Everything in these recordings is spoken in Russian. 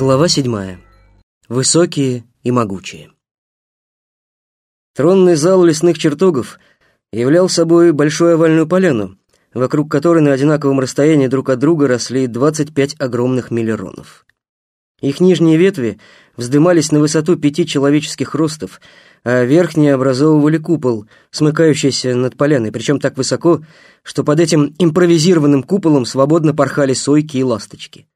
Глава седьмая. Высокие и могучие. Тронный зал лесных чертогов являл собой большую овальную поляну, вокруг которой на одинаковом расстоянии друг от друга росли 25 огромных миллеронов. Их нижние ветви вздымались на высоту пяти человеческих ростов, а верхние образовывали купол, смыкающийся над поляной, причем так высоко, что под этим импровизированным куполом свободно порхали сойки и ласточки.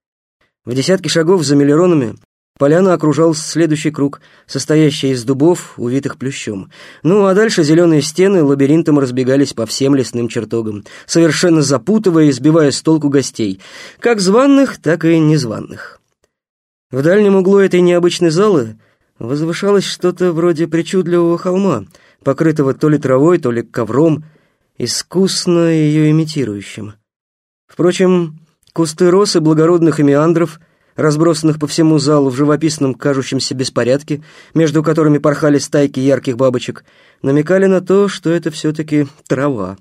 В десятке шагов за миллеронами поляну окружал следующий круг, состоящий из дубов, увитых плющом. Ну, а дальше зеленые стены лабиринтом разбегались по всем лесным чертогам, совершенно запутывая и сбивая с толку гостей, как званных, так и незваных. В дальнем углу этой необычной залы возвышалось что-то вроде причудливого холма, покрытого то ли травой, то ли ковром, искусно ее имитирующим. Впрочем, Кусты росы благородных эмеандров, разбросанных по всему залу в живописном кажущемся беспорядке, между которыми порхали стайки ярких бабочек, намекали на то, что это все-таки трава.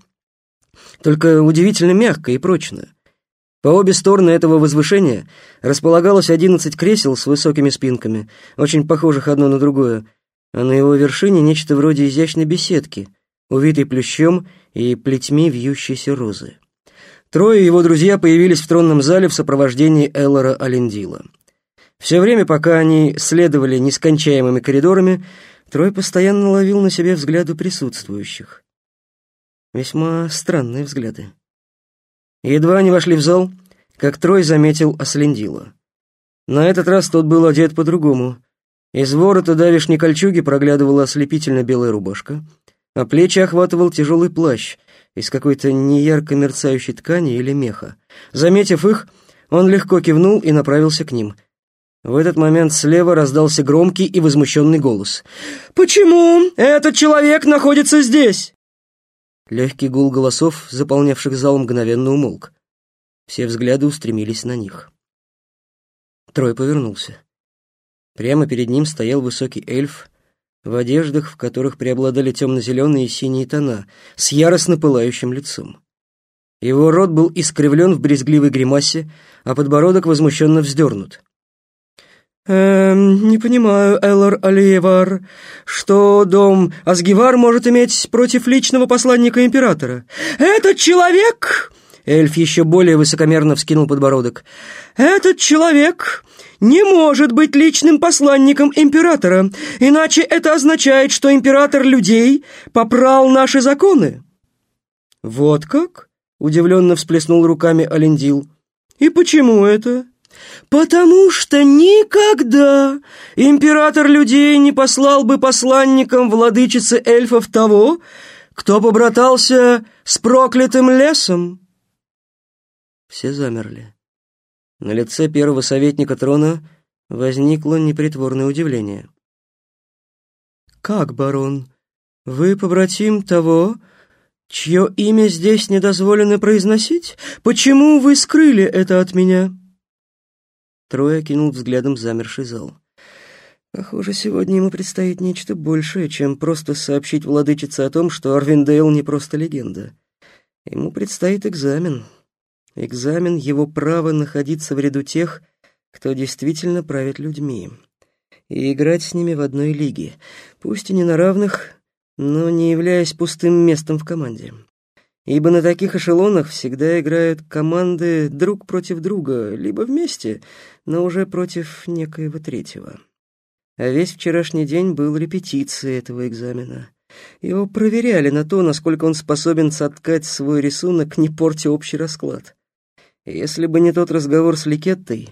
Только удивительно мягкая и прочная. По обе стороны этого возвышения располагалось одиннадцать кресел с высокими спинками, очень похожих одно на другое, а на его вершине нечто вроде изящной беседки, увитой плющом и плетьми вьющейся розы. Трое его друзья появились в тронном зале в сопровождении Эллора Алендила. Все время, пока они следовали нескончаемыми коридорами, Трой постоянно ловил на себе взгляды присутствующих. Весьма странные взгляды. Едва они вошли в зал, как Трой заметил Аслендила. На этот раз тот был одет по-другому. Из ворота давишней кольчуги проглядывала ослепительно белая рубашка, а плечи охватывал тяжелый плащ — из какой-то неярко мерцающей ткани или меха. Заметив их, он легко кивнул и направился к ним. В этот момент слева раздался громкий и возмущенный голос. «Почему этот человек находится здесь?» Легкий гул голосов, заполнявших зал, мгновенно умолк. Все взгляды устремились на них. Трой повернулся. Прямо перед ним стоял высокий эльф в одеждах, в которых преобладали темно-зеленые и синие тона, с яростно пылающим лицом. Его рот был искривлен в брезгливой гримасе, а подбородок возмущенно вздернут. «Эм, не понимаю, Эллар Алиевар, что дом Асгивар может иметь против личного посланника императора? Этот человек...» Эльф еще более высокомерно вскинул подбородок. «Этот человек не может быть личным посланником императора, иначе это означает, что император людей попрал наши законы». «Вот как?» — удивленно всплеснул руками Алендил. «И почему это?» «Потому что никогда император людей не послал бы посланником владычицы эльфов того, кто побратался с проклятым лесом». Все замерли. На лице первого советника трона возникло непритворное удивление. «Как, барон, вы побратим того, чье имя здесь не дозволено произносить? Почему вы скрыли это от меня?» Трое кинул взглядом замерший зал. Похоже, сегодня ему предстоит нечто большее, чем просто сообщить владычице о том, что Арвиндейл не просто легенда. Ему предстоит экзамен. Экзамен — его право находиться в ряду тех, кто действительно правит людьми, и играть с ними в одной лиге, пусть и не на равных, но не являясь пустым местом в команде. Ибо на таких эшелонах всегда играют команды друг против друга, либо вместе, но уже против некоего третьего. А весь вчерашний день был репетицией этого экзамена. Его проверяли на то, насколько он способен соткать свой рисунок, не портя общий расклад. Если бы не тот разговор с Ликеттой,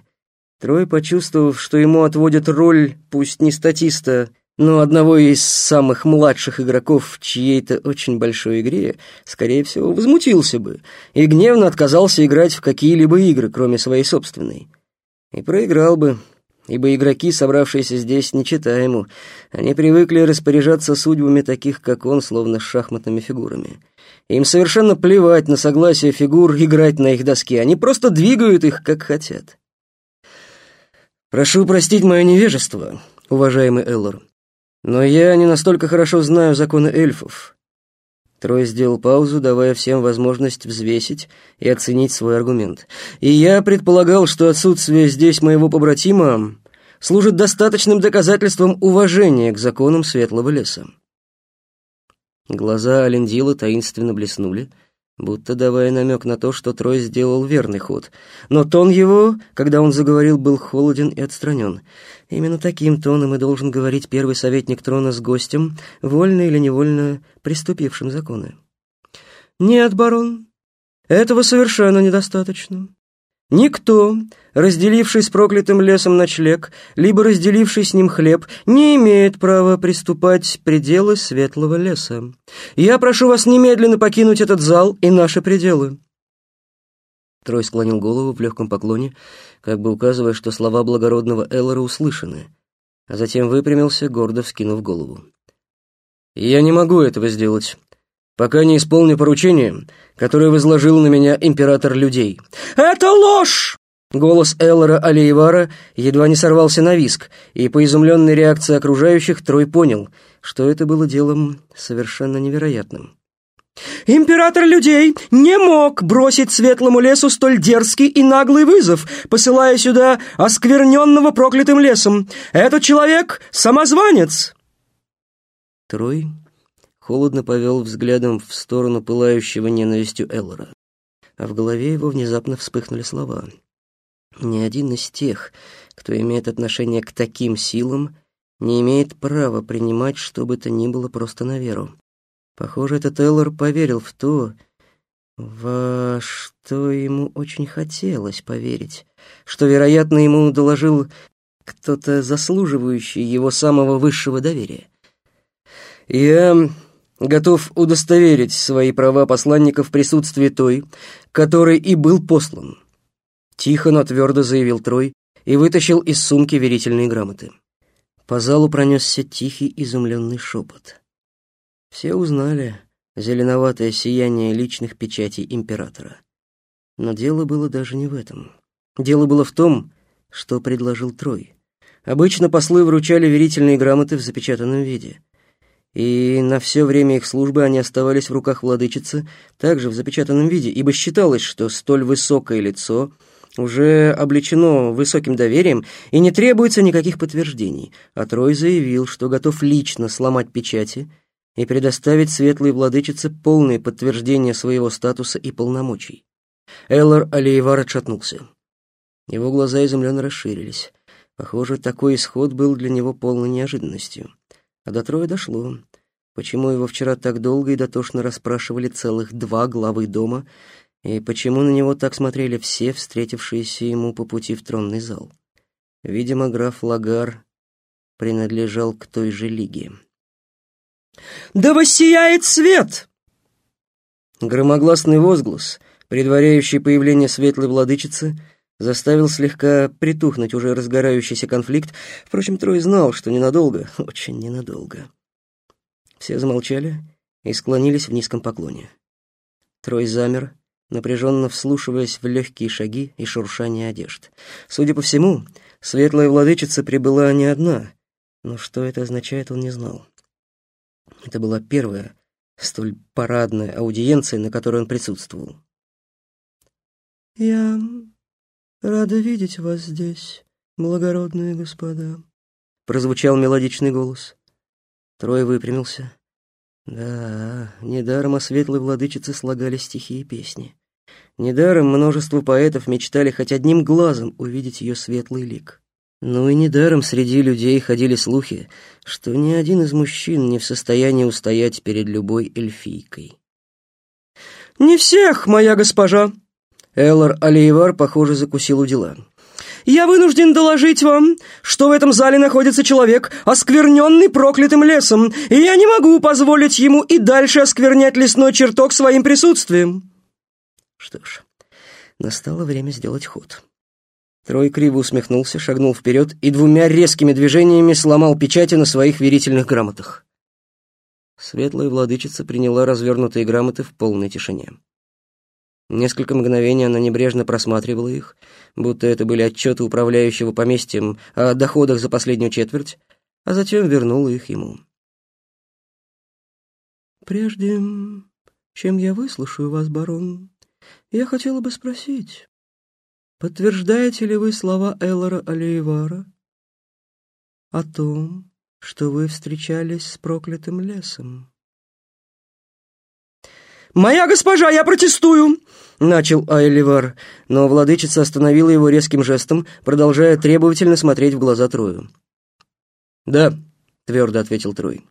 Трой, почувствовав, что ему отводят роль, пусть не статиста, но одного из самых младших игроков в чьей-то очень большой игре, скорее всего, возмутился бы и гневно отказался играть в какие-либо игры, кроме своей собственной. И проиграл бы, ибо игроки, собравшиеся здесь, не читая ему. Они привыкли распоряжаться судьбами таких, как он, словно шахматными фигурами. Им совершенно плевать на согласие фигур играть на их доске. Они просто двигают их, как хотят. Прошу простить мое невежество, уважаемый Эллор, но я не настолько хорошо знаю законы эльфов. Трой сделал паузу, давая всем возможность взвесить и оценить свой аргумент. И я предполагал, что отсутствие здесь моего побратима служит достаточным доказательством уважения к законам Светлого леса. Глаза Алендила таинственно блеснули, будто давая намек на то, что Трой сделал верный ход. Но тон его, когда он заговорил, был холоден и отстранен. Именно таким тоном и должен говорить первый советник трона с гостем, вольно или невольно приступившим законы. «Нет, барон, этого совершенно недостаточно. Никто, разделивший с проклятым лесом ночлег, либо разделивший с ним хлеб, не имеет права приступать пределы светлого леса. Я прошу вас немедленно покинуть этот зал и наши пределы». Трой склонил голову в легком поклоне, как бы указывая, что слова благородного Эллора услышаны, а затем выпрямился, гордо вскинув голову. «Я не могу этого сделать пока не исполню поручение, которое возложил на меня император людей». «Это ложь!» Голос Эллора Алиевара едва не сорвался на виск, и по изумленной реакции окружающих Трой понял, что это было делом совершенно невероятным. «Император людей не мог бросить светлому лесу столь дерзкий и наглый вызов, посылая сюда оскверненного проклятым лесом. Этот человек — самозванец!» Трой холодно повел взглядом в сторону пылающего ненавистью Эллора. А в голове его внезапно вспыхнули слова. «Ни один из тех, кто имеет отношение к таким силам, не имеет права принимать что бы то ни было просто на веру. Похоже, этот Эллор поверил в то, во что ему очень хотелось поверить, что, вероятно, ему доложил кто-то заслуживающий его самого высшего доверия. Я готов удостоверить свои права посланника в присутствии той, который и был послан. Тихо, но твердо заявил Трой и вытащил из сумки верительные грамоты. По залу пронесся тихий изумленный шепот. Все узнали зеленоватое сияние личных печатей императора. Но дело было даже не в этом. Дело было в том, что предложил Трой. Обычно послы вручали верительные грамоты в запечатанном виде — и на все время их службы они оставались в руках владычицы, также в запечатанном виде, ибо считалось, что столь высокое лицо уже облечено высоким доверием и не требуется никаких подтверждений, а Трой заявил, что готов лично сломать печати и предоставить светлой владычице полное подтверждение своего статуса и полномочий. Эллар Алиевар отшатнулся. Его глаза изумленно расширились. Похоже, такой исход был для него полной неожиданностью. А до Троя дошло. Почему его вчера так долго и дотошно расспрашивали целых два главы дома, и почему на него так смотрели все, встретившиеся ему по пути в тронный зал. Видимо, граф Лагар принадлежал к той же лиге. «Да воссияет свет!» Громогласный возглас, предваряющий появление светлой владычицы, заставил слегка притухнуть уже разгорающийся конфликт. Впрочем, Трой знал, что ненадолго, очень ненадолго. Все замолчали и склонились в низком поклоне. Трой замер, напряженно вслушиваясь в легкие шаги и шуршание одежд. Судя по всему, светлая владычица прибыла не одна, но что это означает, он не знал. Это была первая, столь парадная аудиенция, на которой он присутствовал. «Я «Рада видеть вас здесь, благородные господа», — прозвучал мелодичный голос. Трой выпрямился. Да, недаром о светлой владычице слагали стихи и песни. Недаром множество поэтов мечтали хоть одним глазом увидеть ее светлый лик. Ну и недаром среди людей ходили слухи, что ни один из мужчин не в состоянии устоять перед любой эльфийкой. «Не всех, моя госпожа!» Эллар Алиевар, похоже, закусил у дела. «Я вынужден доложить вам, что в этом зале находится человек, оскверненный проклятым лесом, и я не могу позволить ему и дальше осквернять лесной чертог своим присутствием». Что ж, настало время сделать ход. Трой криво усмехнулся, шагнул вперед и двумя резкими движениями сломал печати на своих верительных грамотах. Светлая владычица приняла развернутые грамоты в полной тишине. Несколько мгновений она небрежно просматривала их, будто это были отчеты управляющего поместьем о доходах за последнюю четверть, а затем вернула их ему. «Прежде чем я выслушаю вас, барон, я хотела бы спросить, подтверждаете ли вы слова Эллора Алиевара, о том, что вы встречались с проклятым лесом. «Моя госпожа, я протестую!» — начал Айливар, но владычица остановила его резким жестом, продолжая требовательно смотреть в глаза Трою. «Да», — твердо ответил Трой.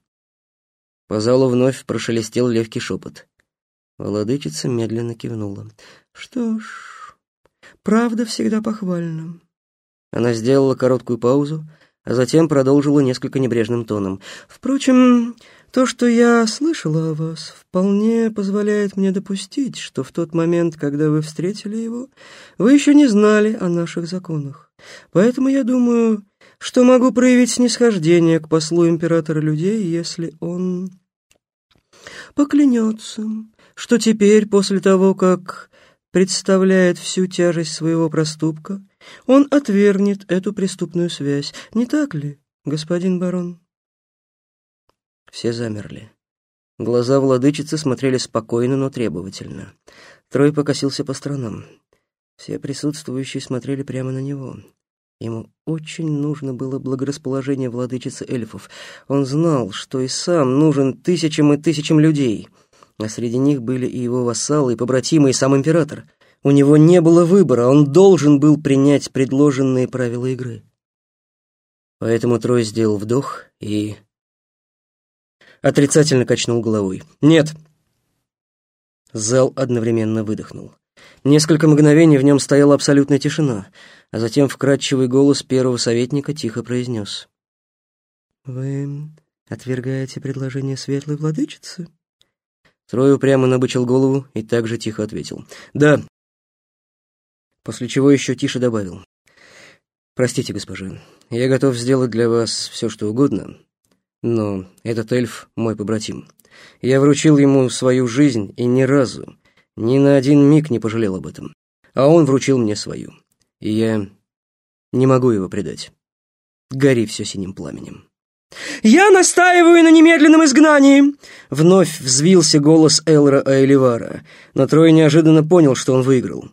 По залу вновь прошелестел легкий шепот. Владычица медленно кивнула. «Что ж, правда всегда похвальна». Она сделала короткую паузу, а затем продолжила несколько небрежным тоном. «Впрочем, то, что я слышала о вас, вполне позволяет мне допустить, что в тот момент, когда вы встретили его, вы еще не знали о наших законах. Поэтому я думаю, что могу проявить снисхождение к послу императора людей, если он поклянется, что теперь, после того, как представляет всю тяжесть своего проступка, он отвергнет эту преступную связь. Не так ли, господин барон? Все замерли. Глаза владычицы смотрели спокойно, но требовательно. Трой покосился по сторонам. Все присутствующие смотрели прямо на него. Ему очень нужно было благорасположение владычицы эльфов. Он знал, что и сам нужен тысячам и тысячам людей. А среди них были и его вассалы, и побратимы, и сам император. У него не было выбора, он должен был принять предложенные правила игры. Поэтому Трой сделал вдох и... Отрицательно качнул головой. «Нет!» Зал одновременно выдохнул. Несколько мгновений в нем стояла абсолютная тишина, а затем вкрадчивый голос первого советника тихо произнес. «Вы отвергаете предложение светлой владычицы?» Трой упрямо набычил голову и также тихо ответил. «Да, после чего еще тише добавил. «Простите, госпожа, я готов сделать для вас все, что угодно, но этот эльф мой побратим. Я вручил ему свою жизнь и ни разу, ни на один миг не пожалел об этом. А он вручил мне свою, и я не могу его предать. Гори все синим пламенем». «Я настаиваю на немедленном изгнании!» Вновь взвился голос Элра Айливара, но Трой неожиданно понял, что он выиграл.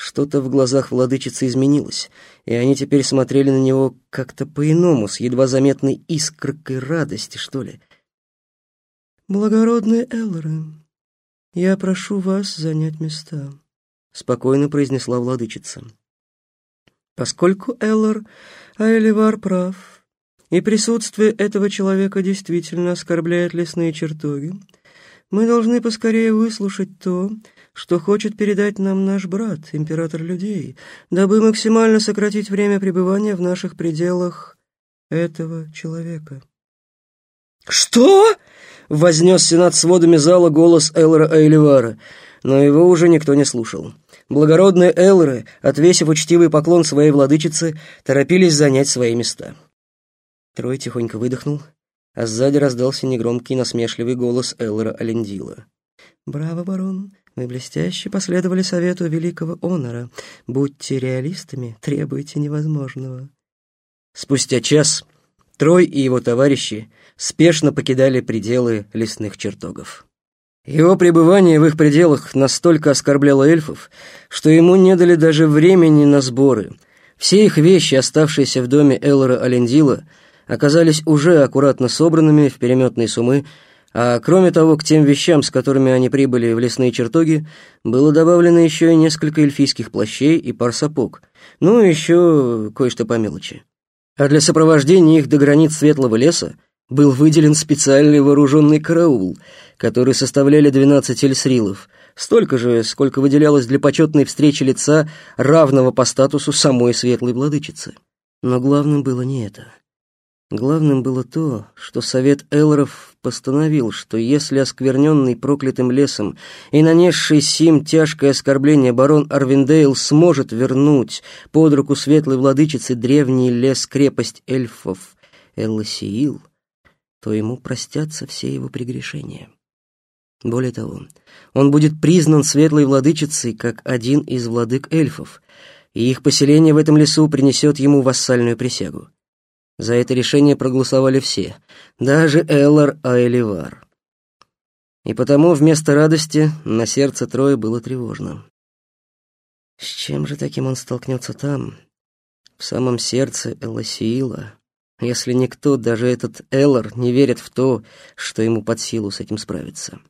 Что-то в глазах владычицы изменилось, и они теперь смотрели на него как-то по-иному, с едва заметной искоркой радости, что ли. «Благородные Эллоры, я прошу вас занять места», — спокойно произнесла владычица. «Поскольку Эллор Айлевар прав, и присутствие этого человека действительно оскорбляет лесные чертоги, мы должны поскорее выслушать то, что хочет передать нам наш брат, император людей, дабы максимально сократить время пребывания в наших пределах этого человека. «Что?» — вознесся над сводами зала голос Элра Эйливара, но его уже никто не слушал. Благородные Элры, отвесив учтивый поклон своей владычице, торопились занять свои места. Трой тихонько выдохнул, а сзади раздался негромкий насмешливый голос Элра Алендила. «Браво, барон! Мы блестяще последовали совету великого Онора. Будьте реалистами, требуйте невозможного. Спустя час Трой и его товарищи спешно покидали пределы лесных чертогов. Его пребывание в их пределах настолько оскорбляло эльфов, что ему не дали даже времени на сборы. Все их вещи, оставшиеся в доме Эллора Алендила, оказались уже аккуратно собранными в переметные суммы а кроме того, к тем вещам, с которыми они прибыли в лесные чертоги, было добавлено еще и несколько эльфийских плащей и пар сапог, ну и еще кое-что по мелочи. А для сопровождения их до границ Светлого леса был выделен специальный вооруженный караул, который составляли 12 эльсрилов, столько же, сколько выделялось для почетной встречи лица, равного по статусу самой Светлой Владычицы. Но главным было не это — Главным было то, что совет Элров постановил, что если оскверненный проклятым лесом и нанесший Сим тяжкое оскорбление барон Арвиндейл сможет вернуть под руку светлой владычицы древний лес-крепость эльфов Элласиил, то ему простятся все его прегрешения. Более того, он будет признан светлой владычицей как один из владык эльфов, и их поселение в этом лесу принесет ему вассальную присягу. За это решение проголосовали все, даже Эллар Айливар. И потому вместо радости на сердце Троя было тревожно. С чем же таким он столкнется там, в самом сердце Эласиила, Если никто, даже этот Эллар, не верит в то, что ему под силу с этим справиться.